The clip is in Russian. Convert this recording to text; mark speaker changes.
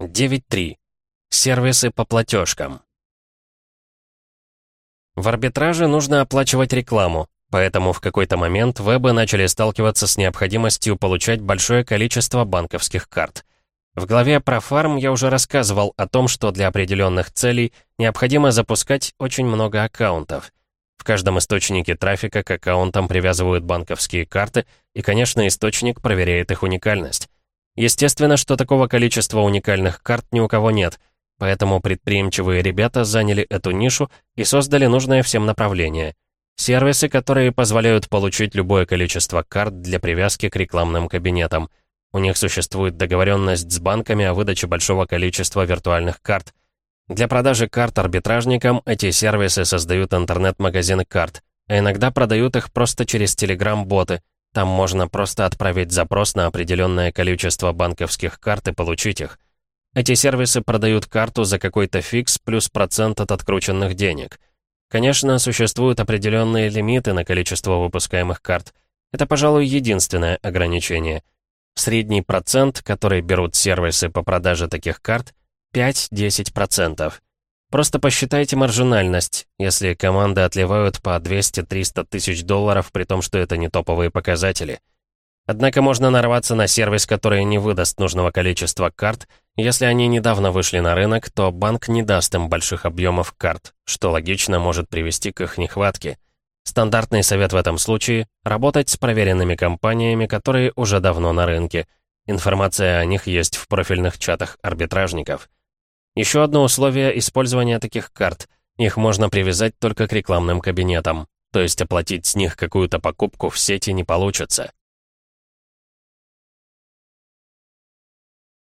Speaker 1: 9.3. Сервисы по платежкам. В арбитраже нужно оплачивать рекламу, поэтому в какой-то момент вебы начали сталкиваться с необходимостью получать большое количество банковских карт. В главе про фарм я уже рассказывал о том, что для определенных целей необходимо запускать очень много аккаунтов. В каждом источнике трафика к аккаунтам привязывают банковские карты, и, конечно, источник проверяет их уникальность. Естественно, что такого количества уникальных карт ни у кого нет, поэтому предприимчивые ребята заняли эту нишу и создали нужное всем направление. Сервисы, которые позволяют получить любое количество карт для привязки к рекламным кабинетам. У них существует договоренность с банками о выдаче большого количества виртуальных карт. Для продажи карт арбитражникам эти сервисы создают интернет-магазины карт, а иногда продают их просто через телеграм-боты, там можно просто отправить запрос на определенное количество банковских карт и получить их. Эти сервисы продают карту за какой-то фикс плюс процент от открученных денег. Конечно, существуют определенные лимиты на количество выпускаемых карт. Это, пожалуй, единственное ограничение. Средний процент, который берут сервисы по продаже таких карт, 5-10%. Просто посчитайте маржинальность, если команды отливают по 200-300 тысяч долларов, при том, что это не топовые показатели. Однако можно нарваться на сервис, который не выдаст нужного количества карт. Если они недавно вышли на рынок, то банк не даст им больших объемов карт, что логично может привести к их нехватке. Стандартный совет в этом случае – работать с проверенными компаниями, которые уже давно на рынке. Информация о них есть в профильных чатах арбитражников. Еще одно условие использования таких карт. Их можно привязать только к рекламным кабинетам. То есть оплатить с них какую-то покупку в сети не получится.